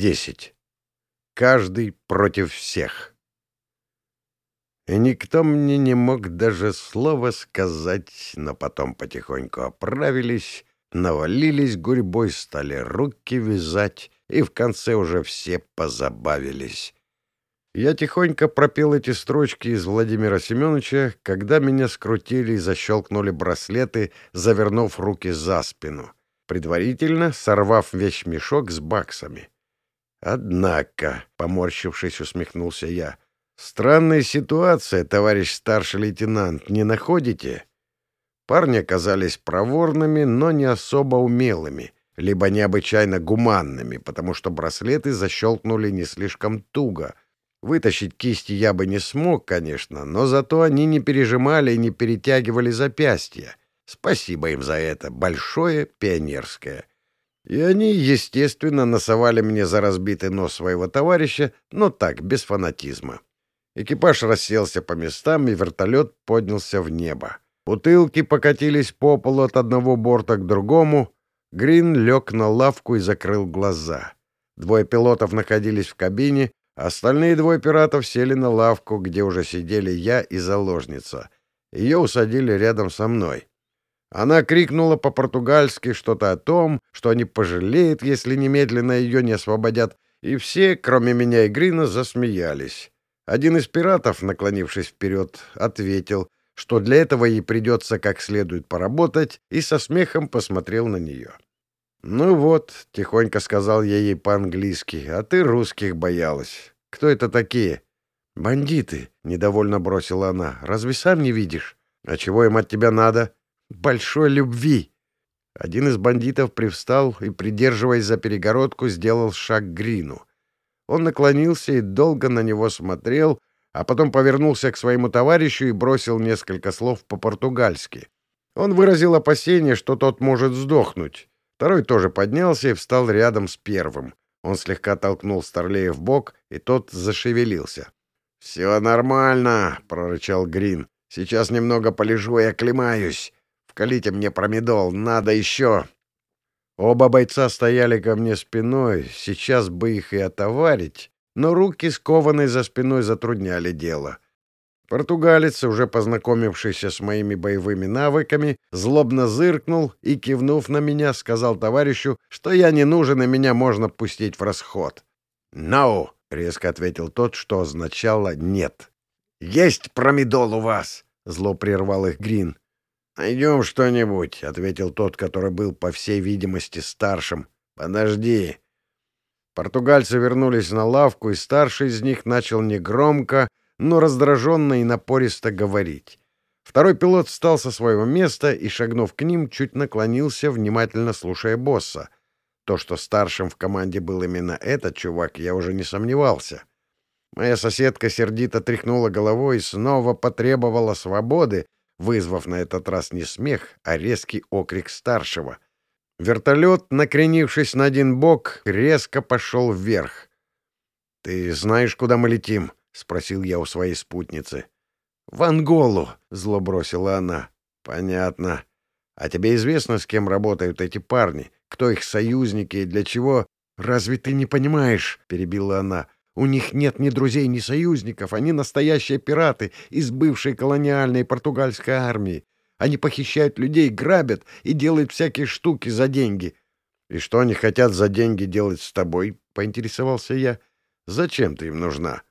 Десять. Каждый против всех. И никто мне не мог даже слова сказать, но потом потихоньку оправились, навалились гурьбой, стали руки вязать, и в конце уже все позабавились. Я тихонько пропел эти строчки из Владимира Семеновича, когда меня скрутили и защелкнули браслеты, завернув руки за спину, предварительно сорвав весь мешок с баксами. «Однако», — поморщившись, усмехнулся я, — «странная ситуация, товарищ старший лейтенант, не находите?» Парни оказались проворными, но не особо умелыми, либо необычайно гуманными, потому что браслеты защелкнули не слишком туго — Вытащить кисти я бы не смог, конечно, но зато они не пережимали и не перетягивали запястья. Спасибо им за это, большое пионерское. И они, естественно, носовали мне за разбитый нос своего товарища, но так, без фанатизма. Экипаж расселся по местам, и вертолет поднялся в небо. Бутылки покатились по полу от одного борта к другому. Грин лег на лавку и закрыл глаза. Двое пилотов находились в кабине, Остальные двое пиратов сели на лавку, где уже сидели я и заложница. Ее усадили рядом со мной. Она крикнула по-португальски что-то о том, что они пожалеют, если немедленно ее не освободят, и все, кроме меня и Грина, засмеялись. Один из пиратов, наклонившись вперед, ответил, что для этого ей придется как следует поработать, и со смехом посмотрел на нее. «Ну вот», — тихонько сказал я ей по-английски, — «а ты русских боялась. Кто это такие?» «Бандиты», — недовольно бросила она. «Разве сам не видишь? А чего им от тебя надо?» «Большой любви». Один из бандитов привстал и, придерживаясь за перегородку, сделал шаг к Грину. Он наклонился и долго на него смотрел, а потом повернулся к своему товарищу и бросил несколько слов по-португальски. Он выразил опасение, что тот может сдохнуть. Второй тоже поднялся и встал рядом с первым. Он слегка толкнул Старлея в бок, и тот зашевелился. «Все нормально», — прорычал Грин. «Сейчас немного полежу и оклемаюсь. Вкалите мне промедол, надо еще». Оба бойца стояли ко мне спиной, сейчас бы их и отоварить, но руки, скованные за спиной, затрудняли дело. Португалец, уже познакомившийся с моими боевыми навыками, злобно зыркнул и, кивнув на меня, сказал товарищу, что я не нужен и меня можно пустить в расход. «No!» — резко ответил тот, что означало «нет». «Есть промедол у вас!» — зло прервал их Грин. «Найдем что-нибудь», — ответил тот, который был, по всей видимости, старшим. «Подожди». Португальцы вернулись на лавку, и старший из них начал негромко, но раздраженно и напористо говорить. Второй пилот встал со своего места и, шагнув к ним, чуть наклонился, внимательно слушая босса. То, что старшим в команде был именно этот чувак, я уже не сомневался. Моя соседка сердито тряхнула головой и снова потребовала свободы, вызвав на этот раз не смех, а резкий окрик старшего. Вертолет, накренившись на один бок, резко пошел вверх. «Ты знаешь, куда мы летим?» — спросил я у своей спутницы. «В Анголу», — зло бросила она. «Понятно. А тебе известно, с кем работают эти парни? Кто их союзники и для чего?» «Разве ты не понимаешь?» — перебила она. «У них нет ни друзей, ни союзников. Они настоящие пираты из бывшей колониальной португальской армии. Они похищают людей, грабят и делают всякие штуки за деньги». «И что они хотят за деньги делать с тобой?» — поинтересовался я. «Зачем ты им нужна?»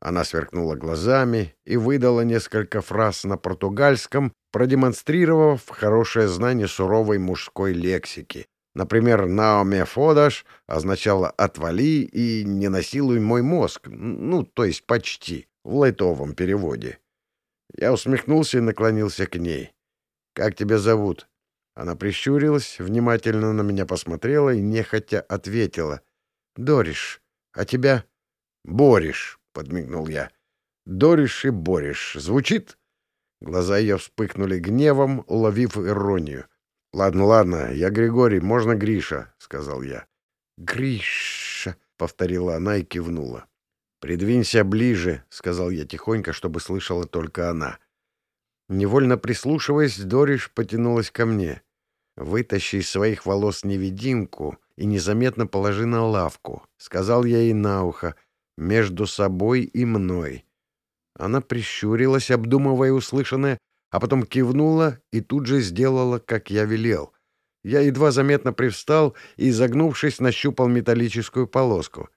Она сверкнула глазами и выдала несколько фраз на португальском, продемонстрировав хорошее знание суровой мужской лексики. Например, «наоме фодаш» означало «отвали» и «не насилуй мой мозг», ну, то есть почти, в лайтовом переводе. Я усмехнулся и наклонился к ней. «Как тебя зовут?» Она прищурилась, внимательно на меня посмотрела и нехотя ответила. «Дориш. А тебя?» «Бориш», — подмигнул я. «Дориш и Бориш. Звучит?» Глаза ее вспыхнули гневом, уловив иронию. «Ладно, ладно, я Григорий, можно Гриша», — сказал я. «Гриша», — повторила она и кивнула. «Придвинься ближе», — сказал я тихонько, чтобы слышала только она. Невольно прислушиваясь, Дориш потянулась ко мне. «Вытащи из своих волос невидимку и незаметно положи на лавку», — сказал я ей на ухо, — «между собой и мной». Она прищурилась, обдумывая услышанное, а потом кивнула и тут же сделала, как я велел. Я едва заметно привстал и, загнувшись, нащупал металлическую полоску.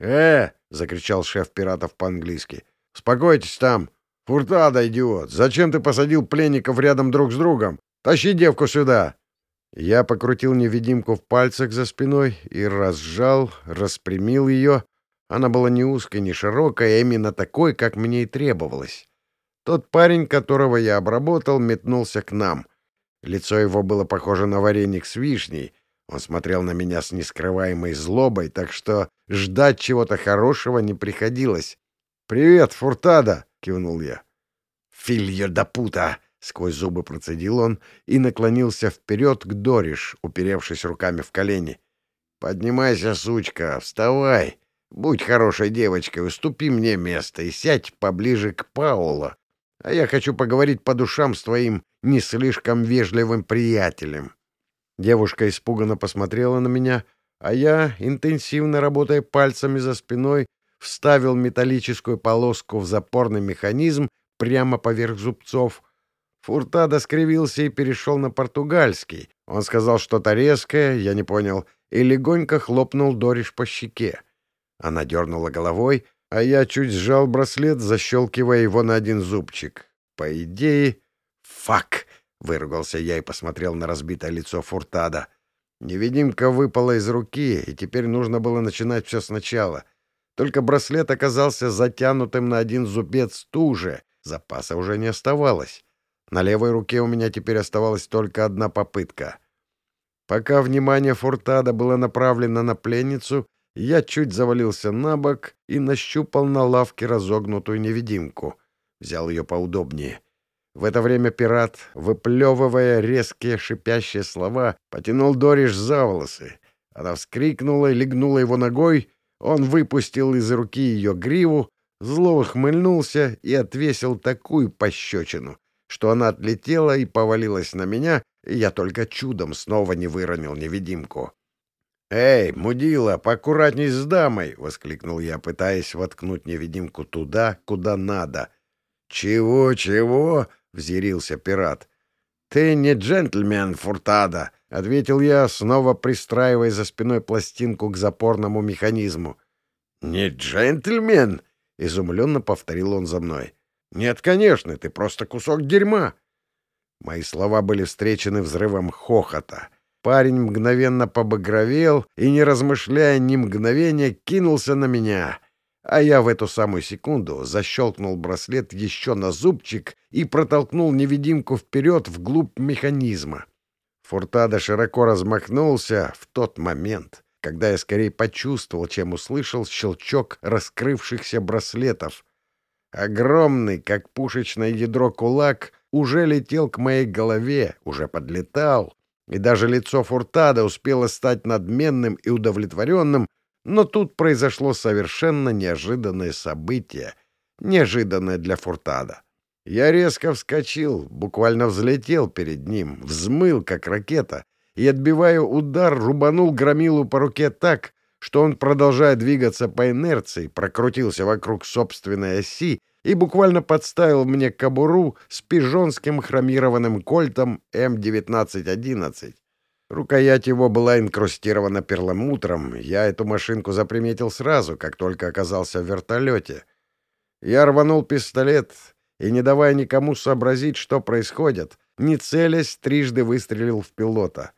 «Э!» — закричал шеф пиратов по-английски. «Успокойтесь там! Фуртада, идиот! Зачем ты посадил пленников рядом друг с другом? Тащи девку сюда!» Я покрутил невидимку в пальцах за спиной и разжал, распрямил ее. Она была не узкой, не широкой, а именно такой, как мне и требовалось. Тот парень, которого я обработал, метнулся к нам. Лицо его было похоже на вареник с вишней. Он смотрел на меня с нескрываемой злобой, так что ждать чего-то хорошего не приходилось. «Привет, Фуртада!» — кивнул я. «Фильо да пута!» — сквозь зубы процедил он и наклонился вперед к Дориш, уперевшись руками в колени. «Поднимайся, сучка, вставай! Будь хорошей девочкой, уступи мне место и сядь поближе к Пауло а я хочу поговорить по душам с твоим не слишком вежливым приятелем». Девушка испуганно посмотрела на меня, а я, интенсивно работая пальцами за спиной, вставил металлическую полоску в запорный механизм прямо поверх зубцов. Фуртадо скривился и перешел на португальский. Он сказал что-то резкое, я не понял, и легонько хлопнул Дориш по щеке. Она дернула головой, а я чуть сжал браслет, защелкивая его на один зубчик. По идее... «Фак!» — выругался я и посмотрел на разбитое лицо Фуртада. Невидимка выпала из руки, и теперь нужно было начинать все сначала. Только браслет оказался затянутым на один зубец туже, запаса уже не оставалось. На левой руке у меня теперь оставалась только одна попытка. Пока внимание Фуртада было направлено на пленницу, я чуть завалился на бок и нащупал на лавке разогнутую невидимку. Взял ее поудобнее. В это время пират, выплевывая резкие шипящие слова, потянул Дориш за волосы. Она вскрикнула и легнула его ногой. Он выпустил из руки ее гриву, зло ухмыльнулся и отвесил такую пощечину, что она отлетела и повалилась на меня, и я только чудом снова не выронил невидимку. «Эй, мудила, поаккуратней с дамой!» — воскликнул я, пытаясь воткнуть невидимку туда, куда надо. «Чего, чего?» — взъярился пират. «Ты не джентльмен, Фуртада!» — ответил я, снова пристраивая за спиной пластинку к запорному механизму. «Не джентльмен?» — изумленно повторил он за мной. «Нет, конечно, ты просто кусок дерьма!» Мои слова были встречены взрывом хохота — Парень мгновенно побагровел и, не размышляя ни мгновения, кинулся на меня. А я в эту самую секунду защелкнул браслет еще на зубчик и протолкнул невидимку вперед вглубь механизма. Фуртада широко размахнулся в тот момент, когда я скорее почувствовал, чем услышал щелчок раскрывшихся браслетов. Огромный, как пушечное ядро кулак, уже летел к моей голове, уже подлетал, и даже лицо Фуртада успело стать надменным и удовлетворенным, но тут произошло совершенно неожиданное событие, неожиданное для Фуртада. Я резко вскочил, буквально взлетел перед ним, взмыл, как ракета, и, отбивая удар, рубанул громилу по руке так, что он, продолжая двигаться по инерции, прокрутился вокруг собственной оси и буквально подставил мне кобуру с пижонским хромированным кольтом М-1911. Рукоять его была инкрустирована перламутром. Я эту машинку заприметил сразу, как только оказался в вертолете. Я рванул пистолет и, не давая никому сообразить, что происходит, не целясь, трижды выстрелил в пилота.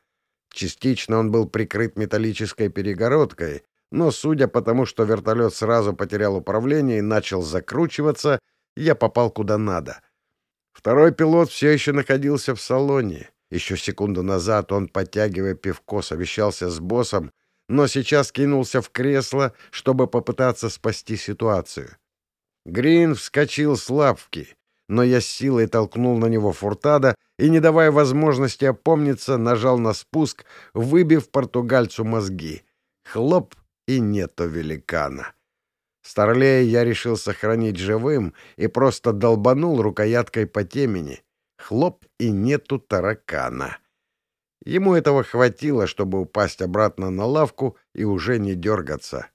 Частично он был прикрыт металлической перегородкой, но, судя по тому, что вертолет сразу потерял управление и начал закручиваться, я попал куда надо. Второй пилот все еще находился в салоне. Еще секунду назад он, подтягивая пивко, совещался с боссом, но сейчас кинулся в кресло, чтобы попытаться спасти ситуацию. Грин вскочил с лавки, но я с силой толкнул на него фуртада и, не давая возможности опомниться, нажал на спуск, выбив португальцу мозги. Хлоп, и нету великана. Старлея я решил сохранить живым и просто долбанул рукояткой по темени. Хлоп, и нету таракана. Ему этого хватило, чтобы упасть обратно на лавку и уже не дергаться.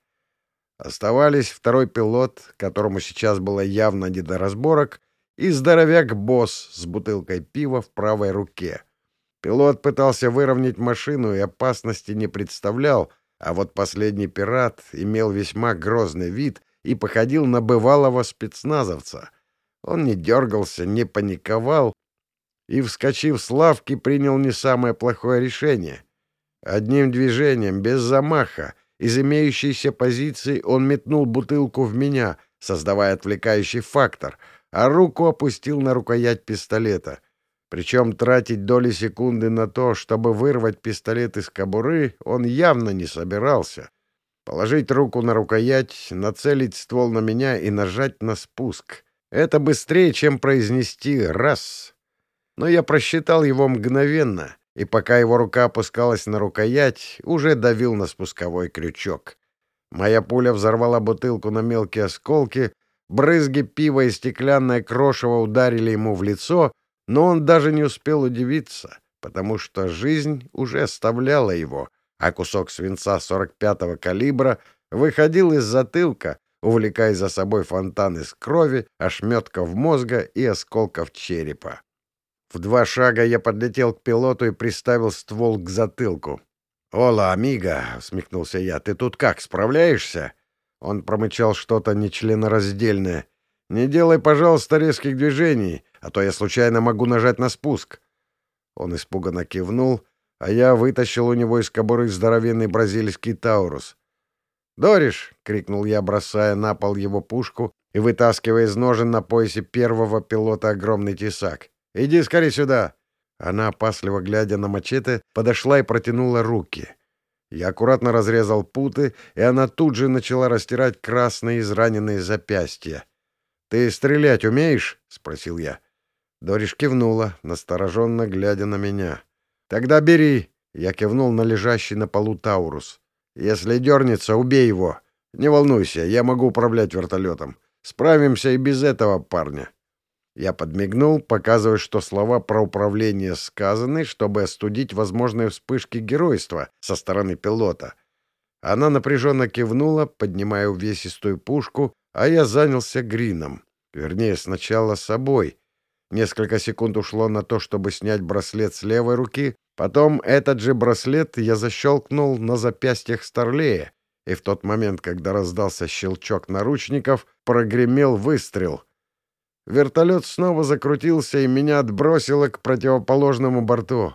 Оставались второй пилот, которому сейчас было явно не до разборок, и здоровяк-босс с бутылкой пива в правой руке. Пилот пытался выровнять машину и опасности не представлял, а вот последний пират имел весьма грозный вид и походил на бывалого спецназовца. Он не дергался, не паниковал и, вскочив с лавки, принял не самое плохое решение. Одним движением, без замаха, из имеющейся позиции он метнул бутылку в меня, создавая отвлекающий фактор, а руку опустил на рукоять пистолета. Причем тратить доли секунды на то, чтобы вырвать пистолет из кобуры, он явно не собирался. Положить руку на рукоять, нацелить ствол на меня и нажать на спуск. Это быстрее, чем произнести «раз». Но я просчитал его мгновенно — и пока его рука опускалась на рукоять, уже давил на спусковой крючок. Моя пуля взорвала бутылку на мелкие осколки, брызги пива и стеклянное крошево ударили ему в лицо, но он даже не успел удивиться, потому что жизнь уже оставляла его, а кусок свинца 45-го калибра выходил из затылка, увлекая за собой фонтан из крови, ошметков мозга и осколков черепа. В два шага я подлетел к пилоту и приставил ствол к затылку. «Ола, амиго!» — усмехнулся я. «Ты тут как, справляешься?» Он промычал что-то нечленораздельное. «Не делай, пожалуйста, резких движений, а то я случайно могу нажать на спуск». Он испуганно кивнул, а я вытащил у него из кобуры здоровенный бразильский таурус. «Дориш!» — крикнул я, бросая на пол его пушку и вытаскивая из ножен на поясе первого пилота огромный тесак. Иди скорее сюда!» Она, опасливо глядя на мачете, подошла и протянула руки. Я аккуратно разрезал путы, и она тут же начала растирать красные израненные запястья. «Ты стрелять умеешь?» — спросил я. Дориш кивнула, настороженно глядя на меня. «Тогда бери!» — я кивнул на лежащий на полу Таурус. «Если дернется, убей его. Не волнуйся, я могу управлять вертолетом. Справимся и без этого парня». Я подмигнул, показывая, что слова про управление сказаны, чтобы остудить возможные вспышки геройства со стороны пилота. Она напряженно кивнула, поднимая увесистую пушку, а я занялся грином. Вернее, сначала собой. Несколько секунд ушло на то, чтобы снять браслет с левой руки. Потом этот же браслет я защелкнул на запястьях Старлея. И в тот момент, когда раздался щелчок наручников, прогремел выстрел — Вертолет снова закрутился, и меня отбросило к противоположному борту.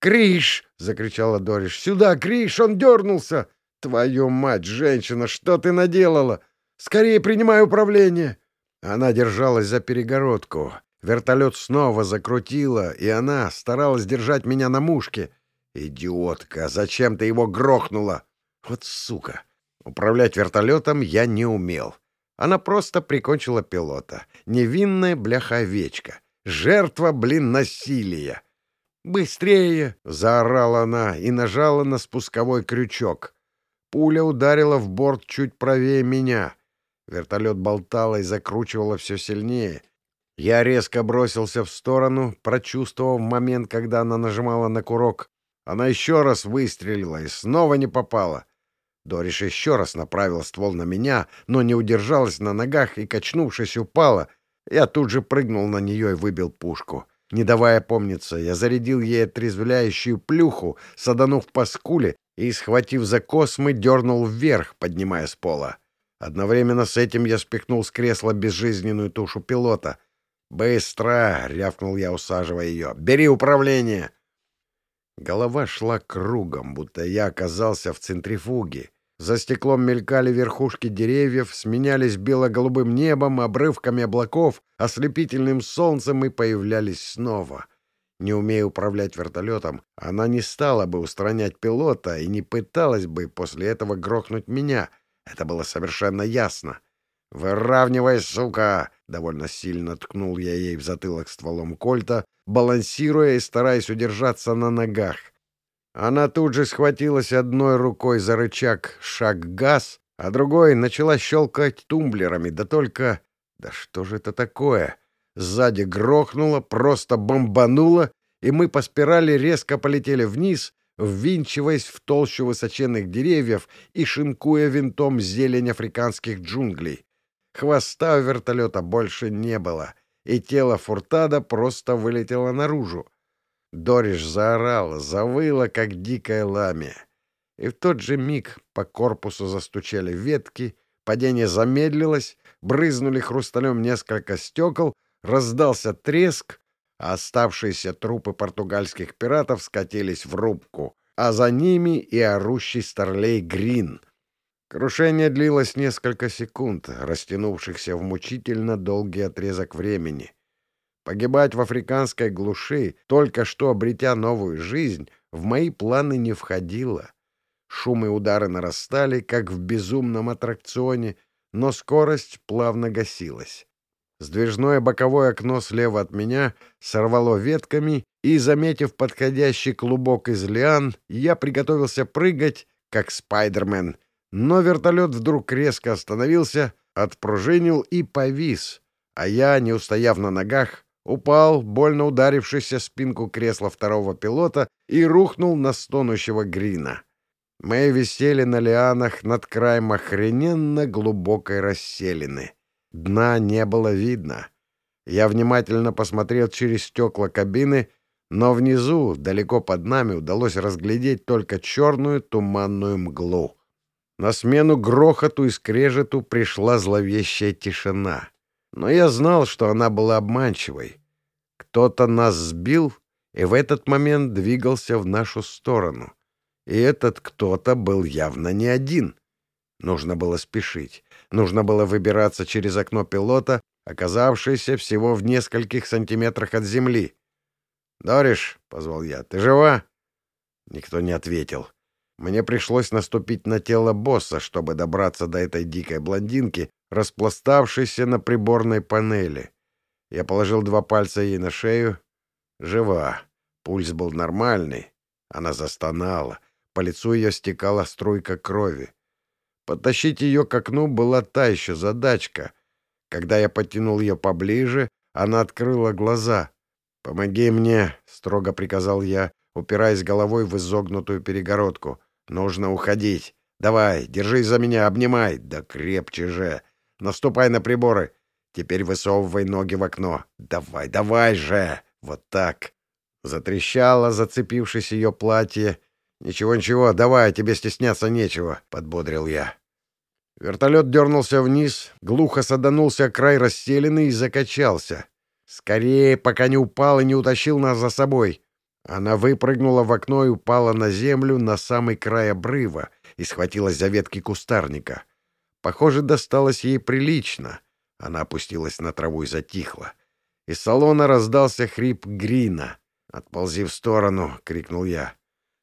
«Криш!» — закричала Дориш. «Сюда, Криш! Он дернулся!» «Твою мать, женщина, что ты наделала? Скорее принимай управление!» Она держалась за перегородку. Вертолет снова закрутила, и она старалась держать меня на мушке. «Идиотка! Зачем ты его грохнула?» «Вот сука!» Управлять вертолетом я не умел. Она просто прикончила пилота. Невинная бляха-овечка. Жертва, блин, насилия. «Быстрее!» — заорала она и нажала на спусковой крючок. Пуля ударила в борт чуть правее меня. Вертолет болтало и закручивало все сильнее. Я резко бросился в сторону, прочувствовав момент, когда она нажимала на курок. Она еще раз выстрелила и снова не попала. Дориш еще раз направил ствол на меня, но не удержалась на ногах и, качнувшись, упала. Я тут же прыгнул на нее и выбил пушку. Не давая помниться, я зарядил ей отрезвляющую плюху, саданув по скуле и, схватив за космы, дернул вверх, поднимая с пола. Одновременно с этим я спихнул с кресла безжизненную тушу пилота. «Быстро!» — рявкнул я, усаживая ее. «Бери управление!» Голова шла кругом, будто я оказался в центрифуге. За стеклом мелькали верхушки деревьев, сменялись бело-голубым небом, обрывками облаков, ослепительным солнцем и появлялись снова. Не умея управлять вертолетом, она не стала бы устранять пилота и не пыталась бы после этого грохнуть меня. Это было совершенно ясно. «Выравнивай, сука!» — довольно сильно ткнул я ей в затылок стволом кольта, балансируя и стараясь удержаться на ногах. Она тут же схватилась одной рукой за рычаг шаг-газ, а другой начала щелкать тумблерами, да только... Да что же это такое? Сзади грохнуло, просто бомбануло, и мы по спирали резко полетели вниз, ввинчиваясь в толщу высоченных деревьев и шинкуя винтом зелень африканских джунглей. Хвоста у вертолета больше не было, и тело Фуртада просто вылетело наружу. Дориш заорала, завыла, как дикая ламия. И в тот же миг по корпусу застучали ветки, падение замедлилось, брызнули хрусталем несколько стекол, раздался треск, а оставшиеся трупы португальских пиратов скатились в рубку, а за ними и орущий старлей Грин. Крушение длилось несколько секунд, растянувшихся в мучительно долгий отрезок времени. Погибать в африканской глуши, только что обретя новую жизнь, в мои планы не входило. Шум и удары нарастали, как в безумном аттракционе, но скорость плавно гасилась. Сдвижное боковое окно слева от меня сорвало ветками, и, заметив подходящий клубок из лиан, я приготовился прыгать, как спайдермен. Но вертолет вдруг резко остановился, отпружинил и повис, а я, не устояв на ногах, упал, больно ударившись о спинку кресла второго пилота, и рухнул на стонущего Грина. Мы висели на лианах над краем охрененно глубокой расселины. Дна не было видно. Я внимательно посмотрел через стекла кабины, но внизу, далеко под нами, удалось разглядеть только черную туманную мглу. На смену грохоту и скрежету пришла зловещая тишина. Но я знал, что она была обманчивой. Кто-то нас сбил и в этот момент двигался в нашу сторону. И этот кто-то был явно не один. Нужно было спешить. Нужно было выбираться через окно пилота, оказавшееся всего в нескольких сантиметрах от земли. «Дориш», — позвал я, — «ты жива?» Никто не ответил. Мне пришлось наступить на тело босса, чтобы добраться до этой дикой блондинки, распластавшейся на приборной панели. Я положил два пальца ей на шею. Жива. Пульс был нормальный. Она застонала. По лицу ее стекала струйка крови. Подтащить ее к окну была та еще задачка. Когда я подтянул ее поближе, она открыла глаза. «Помоги мне», — строго приказал я, упираясь головой в изогнутую перегородку. «Нужно уходить. Давай, держись за меня, обнимай. Да крепче же. Наступай на приборы. Теперь высовывай ноги в окно. Давай, давай же. Вот так». Затрещало, зацепившись ее платье, «Ничего-ничего, давай, тебе стесняться нечего», — подбодрил я. Вертолет дернулся вниз, глухо саданулся край расселены и закачался. «Скорее, пока не упал и не утащил нас за собой». Она выпрыгнула в окно и упала на землю на самый край обрыва и схватилась за ветки кустарника. Похоже, досталось ей прилично. Она опустилась на траву и затихла. Из салона раздался хрип Грина. «Отползи в сторону!» — крикнул я.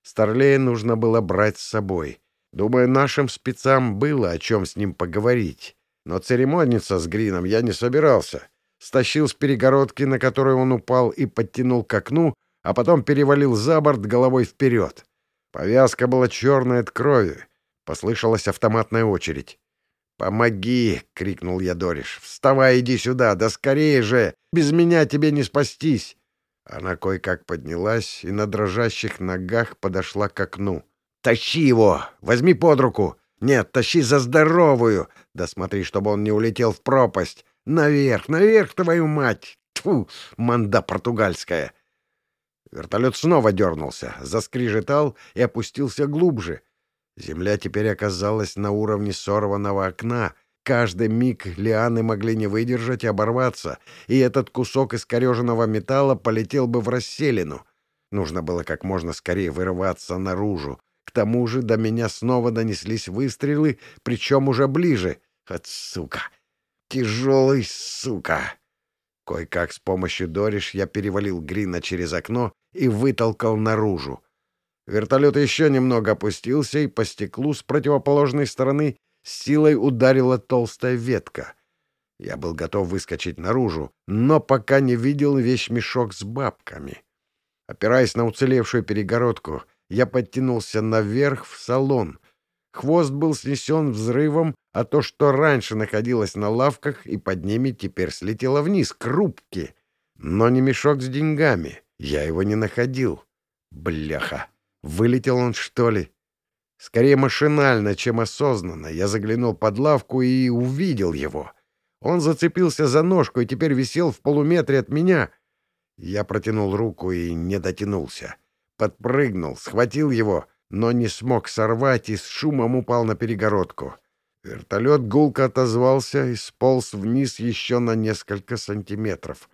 Старлея нужно было брать с собой. Думаю, нашим спецам было о чем с ним поговорить. Но церемониться с Грином я не собирался. Стащил с перегородки, на которой он упал, и подтянул к окну, а потом перевалил за борт головой вперед. Повязка была черная от крови. Послышалась автоматная очередь. «Помоги!» — крикнул я Дориш. «Вставай, иди сюда! Да скорее же! Без меня тебе не спастись!» Она кое-как поднялась и на дрожащих ногах подошла к окну. «Тащи его! Возьми под руку! Нет, тащи за здоровую! Да смотри, чтобы он не улетел в пропасть! Наверх, наверх, твою мать! Тьфу, манда португальская!» Вертолет снова дернулся, заскрижетал и опустился глубже. Земля теперь оказалась на уровне сорванного окна — Каждый миг лианы могли не выдержать и оборваться, и этот кусок искореженного металла полетел бы в расселину. Нужно было как можно скорее вырываться наружу. К тому же до меня снова донеслись выстрелы, причем уже ближе. От сука! Тяжелый сука! Кое-как с помощью Дориш я перевалил Грина через окно и вытолкал наружу. Вертолет еще немного опустился, и по стеклу с противоположной стороны силой ударила толстая ветка. Я был готов выскочить наружу, но пока не видел вещмешок с бабками. Опираясь на уцелевшую перегородку, я подтянулся наверх в салон. Хвост был снесен взрывом, а то, что раньше находилось на лавках и под ними, теперь слетело вниз, к рубке. Но не мешок с деньгами. Я его не находил. Бляха! Вылетел он, что ли? Скорее машинально, чем осознанно. Я заглянул под лавку и увидел его. Он зацепился за ножку и теперь висел в полуметре от меня. Я протянул руку и не дотянулся. Подпрыгнул, схватил его, но не смог сорвать и с шумом упал на перегородку. Вертолет гулко отозвался и сполз вниз еще на несколько сантиметров.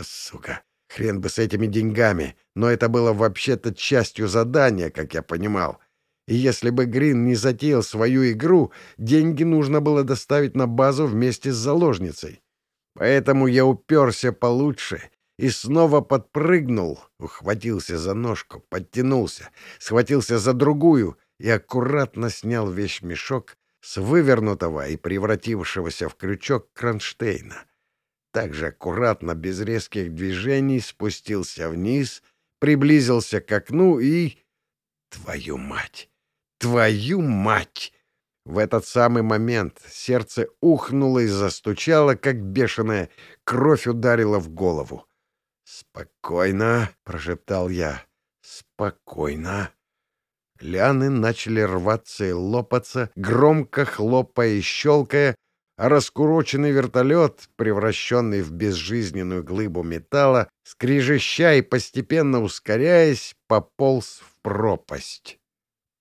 Сука, хрен бы с этими деньгами, но это было вообще-то частью задания, как я понимал. И если бы Грин не затеял свою игру, деньги нужно было доставить на базу вместе с заложницей. Поэтому я уперся получше и снова подпрыгнул, ухватился за ножку, подтянулся, схватился за другую и аккуратно снял вещмешок с вывернутого и превратившегося в крючок кронштейна. Также аккуратно, без резких движений, спустился вниз, приблизился к окну и... Твою мать! Твою мать! В этот самый момент сердце ухнуло и застучало, как бешеное, кровь ударила в голову. «Спокойно», — прошептал я, — «спокойно». Лианы начали рваться и лопаться, громко хлопая и щелкая, а раскуроченный вертолет, превращенный в безжизненную глыбу металла, скрежеща и постепенно ускоряясь, пополз в пропасть.